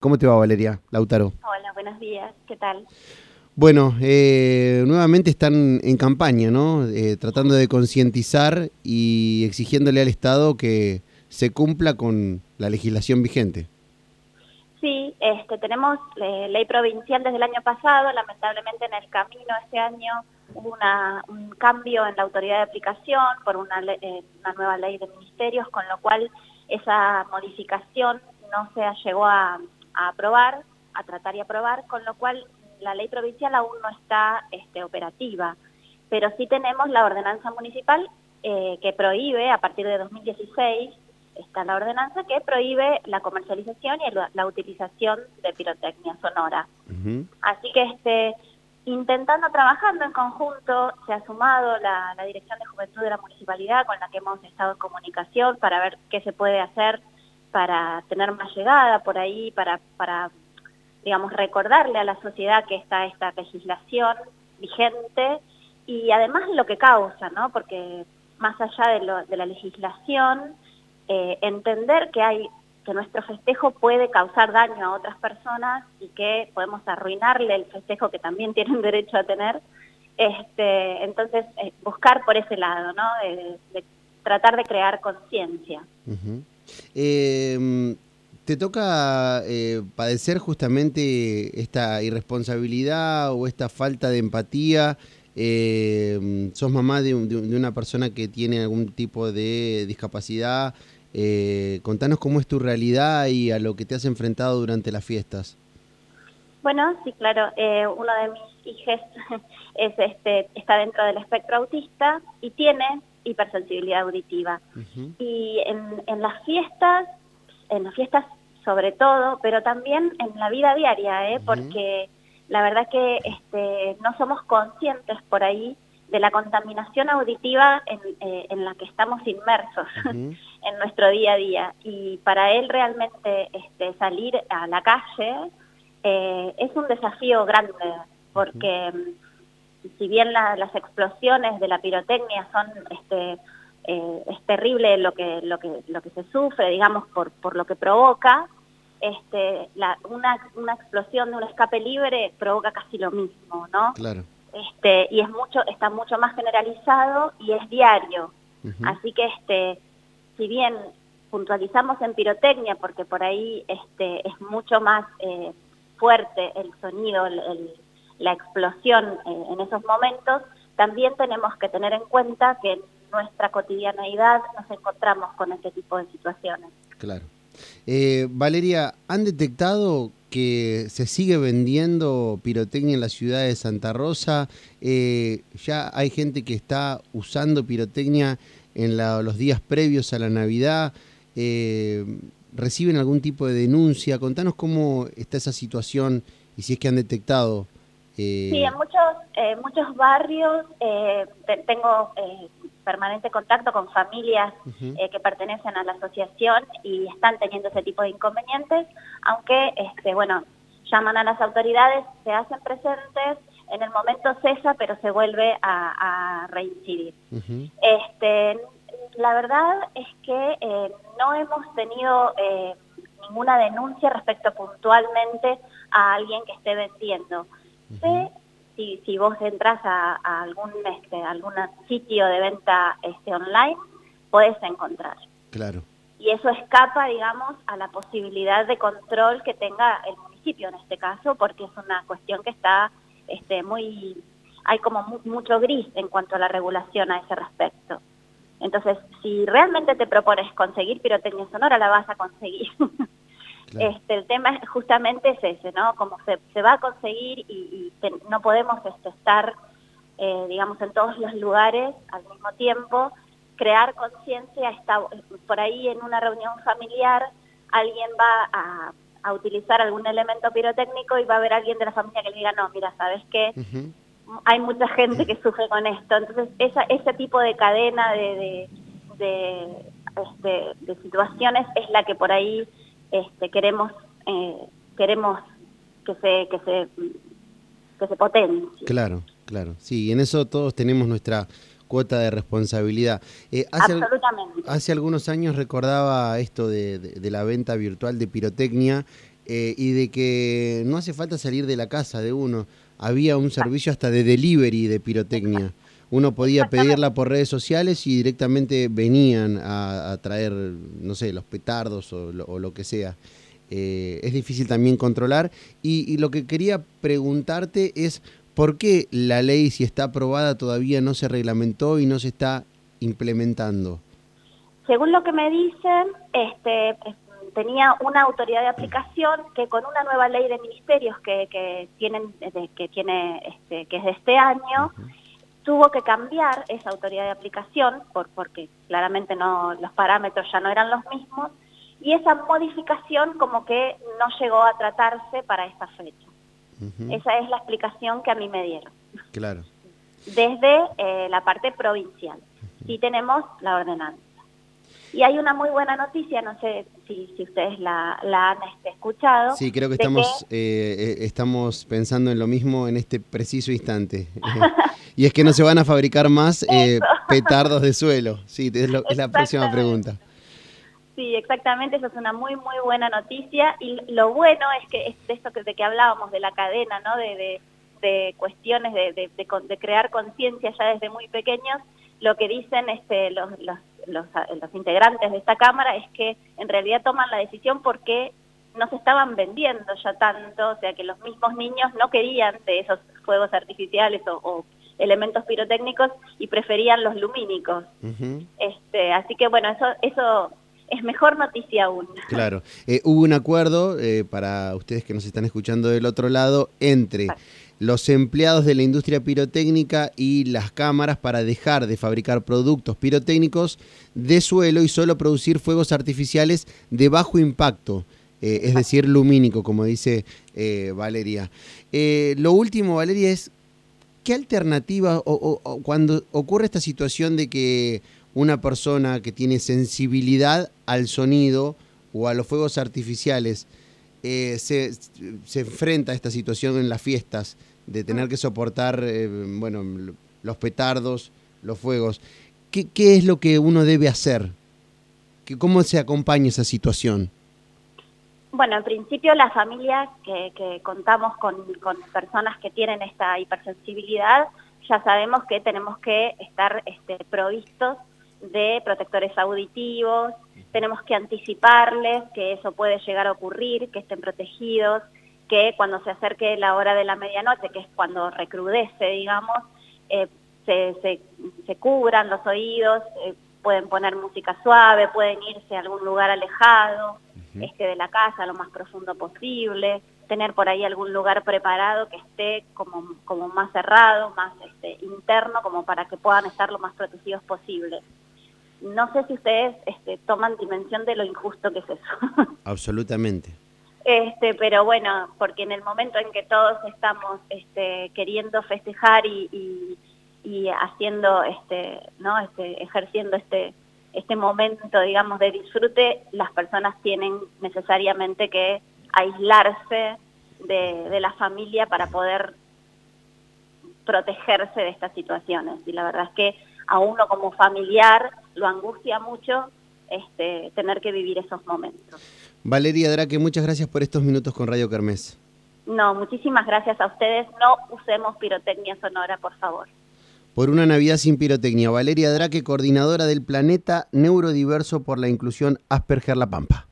¿Cómo te va, Valeria? Lautaro. Hola, buenos días. ¿Qué tal? Bueno, eh, nuevamente están en campaña, ¿no? Eh, tratando de concientizar y exigiéndole al Estado que se cumpla con la legislación vigente. Sí, este, tenemos eh, ley provincial desde el año pasado, lamentablemente en el camino este año hubo un cambio en la autoridad de aplicación por una, una nueva ley de ministerios, con lo cual esa modificación no se llegó a, a aprobar, a tratar y aprobar, con lo cual la ley provincial aún no está este, operativa, pero sí tenemos la ordenanza municipal eh, que prohíbe, a partir de 2016, está la ordenanza que prohíbe la comercialización y la, utilización de pirotecnia sonora. Así que este, intentando, trabajando en conjunto, se ha sumado la, la Dirección de Juventud de la Municipalidad con la que hemos estado en comunicación para ver qué se puede hacer para tener más llegada por ahí, para, para digamos, recordarle a la sociedad que está esta legislación vigente y además lo que causa, ¿no? Porque más allá de, lo, de la legislación, eh, entender que hay que nuestro festejo puede causar daño a otras personas y que podemos arruinarle el festejo que también tienen derecho a tener. Este, entonces, eh, buscar por ese lado, ¿no? De, tratar de crear conciencia. Eh, ¿Te toca eh, padecer justamente esta irresponsabilidad o esta falta de empatía? Eh, ¿Sos mamá de, una persona que tiene algún tipo de discapacidad? Eh, contanos cómo es tu realidad y a lo que te has enfrentado durante las fiestas. Bueno, sí, claro. uno de mis hijos es, este, está dentro del espectro autista y tiene hipersensibilidad auditiva. Y en, en, las fiestas, en las fiestas sobre todo, pero también en la vida diaria, ¿eh? porque la verdad que este, no somos conscientes por ahí de la contaminación auditiva en, eh, en la que estamos inmersos en nuestro día a día. Y para él realmente este, salir a la calle eh, es un desafío grande, porque si bien las explosiones de la pirotecnia son este, eh, es terrible lo que lo que lo que se sufre digamos por por lo que provoca este la, una, una explosión de un escape libre provoca casi lo mismo no claro. Este y es mucho está mucho más generalizado y es diario. Así que este si bien puntualizamos en pirotecnia porque por ahí este es mucho más eh, fuerte el sonido el la explosión eh, en esos momentos, también tenemos que tener en cuenta que en nuestra cotidianeidad nos encontramos con este tipo de situaciones. Claro. Eh, Valeria, ¿han detectado que se sigue vendiendo pirotecnia en la ciudad de Santa Rosa? Eh, ya hay gente que está usando pirotecnia en los días previos a la Navidad. ¿Reciben algún tipo de denuncia? Contanos cómo está esa situación y si es que han detectado Sí, en muchos, eh, muchos barrios eh, tengo eh, permanente contacto con familias que pertenecen a la asociación y están teniendo ese tipo de inconvenientes, aunque, este, bueno, llaman a las autoridades, se hacen presentes, en el momento cesa, pero se vuelve a, reincidir. este, la verdad es que no hemos tenido ninguna denuncia respecto puntualmente a alguien que esté vendiendo si, si vos entras a, algún este, algún sitio de venta este, online, podés encontrar. Claro. Y eso escapa, digamos, a la posibilidad de control que tenga el municipio en este caso, porque es una cuestión que está este, muy... Hay como mucho gris en cuanto a la regulación a ese respecto. Entonces, si realmente te propones conseguir pirotecnia sonora, la vas a conseguir. Este, el tema justamente es ese, ¿no? Como se, va a conseguir y, no podemos este, estar, eh, digamos, en todos los lugares al mismo tiempo, crear conciencia, está por ahí en una reunión familiar alguien va a, utilizar algún elemento pirotécnico y va a haber alguien de la familia que le diga, no, mira, ¿sabes qué? Hay mucha gente que sufre con esto. Entonces, esa, ese tipo de cadena de, de, este, de situaciones es la que por ahí este, queremos eh, queremos que se que se que se potencie. Claro, claro. Sí, en eso todos tenemos nuestra cuota de responsabilidad. Eh, hace, Absolutamente. Hace algunos años recordaba esto de, la venta virtual de pirotecnia. eh, y de que no hace falta salir de la casa de uno. Había un servicio hasta de delivery de pirotecnia. Uno podía pedirla por redes sociales y directamente venían a, traer, no sé, los petardos o lo, que sea. Eh, es difícil también controlar. Y, y lo que quería preguntarte es, ¿por qué la ley, si está aprobada, todavía no se reglamentó y no se está implementando? Según lo que me dicen, este, tenía una autoridad de aplicación que con una nueva ley de ministerios que, que tienen que tiene este, que es de este año tuvo que cambiar esa autoridad de aplicación por, porque claramente no los parámetros ya no eran los mismos y esa modificación como que no llegó a tratarse para esta fecha. Esa es la explicación que a mí me dieron. Claro. Desde eh, la parte provincial. Sí tenemos la ordenanza. Y hay una muy buena noticia, no sé si, si ustedes la, han este, escuchado. Sí, creo que estamos, eh, eh, estamos pensando en lo mismo en este preciso instante. y es que no se van a fabricar más eh, petardos de suelo. Sí, es, es la próxima pregunta. Sí, exactamente, esa es una muy, muy buena noticia. Y lo bueno es que es de esto que, de que hablábamos, de la cadena, ¿no? de, de, cuestiones de, de, de crear conciencia ya desde muy pequeños, lo que dicen este, los, los los, los integrantes de esta Cámara es que en realidad toman la decisión porque no se estaban vendiendo ya tanto, o sea que los mismos niños no querían de esos fuegos artificiales o, elementos pirotécnicos y preferían los lumínicos. este, así que bueno, eso, eso es mejor noticia aún. Claro, eh, hubo un acuerdo eh, para ustedes que nos están escuchando del otro lado entre los empleados de la industria pirotécnica y las cámaras para dejar de fabricar productos pirotécnicos de suelo y solo producir fuegos artificiales de bajo impacto, eh, es decir, lumínico, como dice eh, Valeria. Eh, lo último, Valeria, es qué alternativa o, cuando ocurre esta situación de que una persona que tiene sensibilidad al sonido o a los fuegos artificiales se, se enfrenta a esta situación en las fiestas, de tener que soportar, eh, bueno, los petardos, los fuegos. ¿Qué, ¿Qué, es lo que uno debe hacer? ¿Cómo se acompaña esa situación? Bueno, en principio las familias que, que contamos con, con, personas que tienen esta hipersensibilidad, ya sabemos que tenemos que estar este, provistos de protectores auditivos, tenemos que anticiparles que eso puede llegar a ocurrir, que estén protegidos, que cuando se acerque la hora de la medianoche, que es cuando recrudece, digamos, eh, se, se, cubran los oídos, eh, pueden poner música suave, pueden irse a algún lugar alejado este, de la casa, lo más profundo posible, tener por ahí algún lugar preparado que esté como, como más cerrado, más este, interno, como para que puedan estar lo más protegidos posible. No sé si ustedes este, toman dimensión de lo injusto que es eso. Absolutamente. Este, pero bueno, porque en el momento en que todos estamos este, queriendo festejar y, y, haciendo, este, ¿no? este, ejerciendo este, este momento, digamos, de disfrute, las personas tienen necesariamente que aislarse de, de la familia para poder protegerse de estas situaciones. Y la verdad es que a uno como familiar lo angustia mucho este, tener que vivir esos momentos. Valeria Draque, muchas gracias por estos minutos con Radio Kermés. No, muchísimas gracias a ustedes. No usemos pirotecnia sonora, por favor. Por una Navidad sin pirotecnia. Valeria Draque, coordinadora del Planeta Neurodiverso por la Inclusión Asperger La Pampa.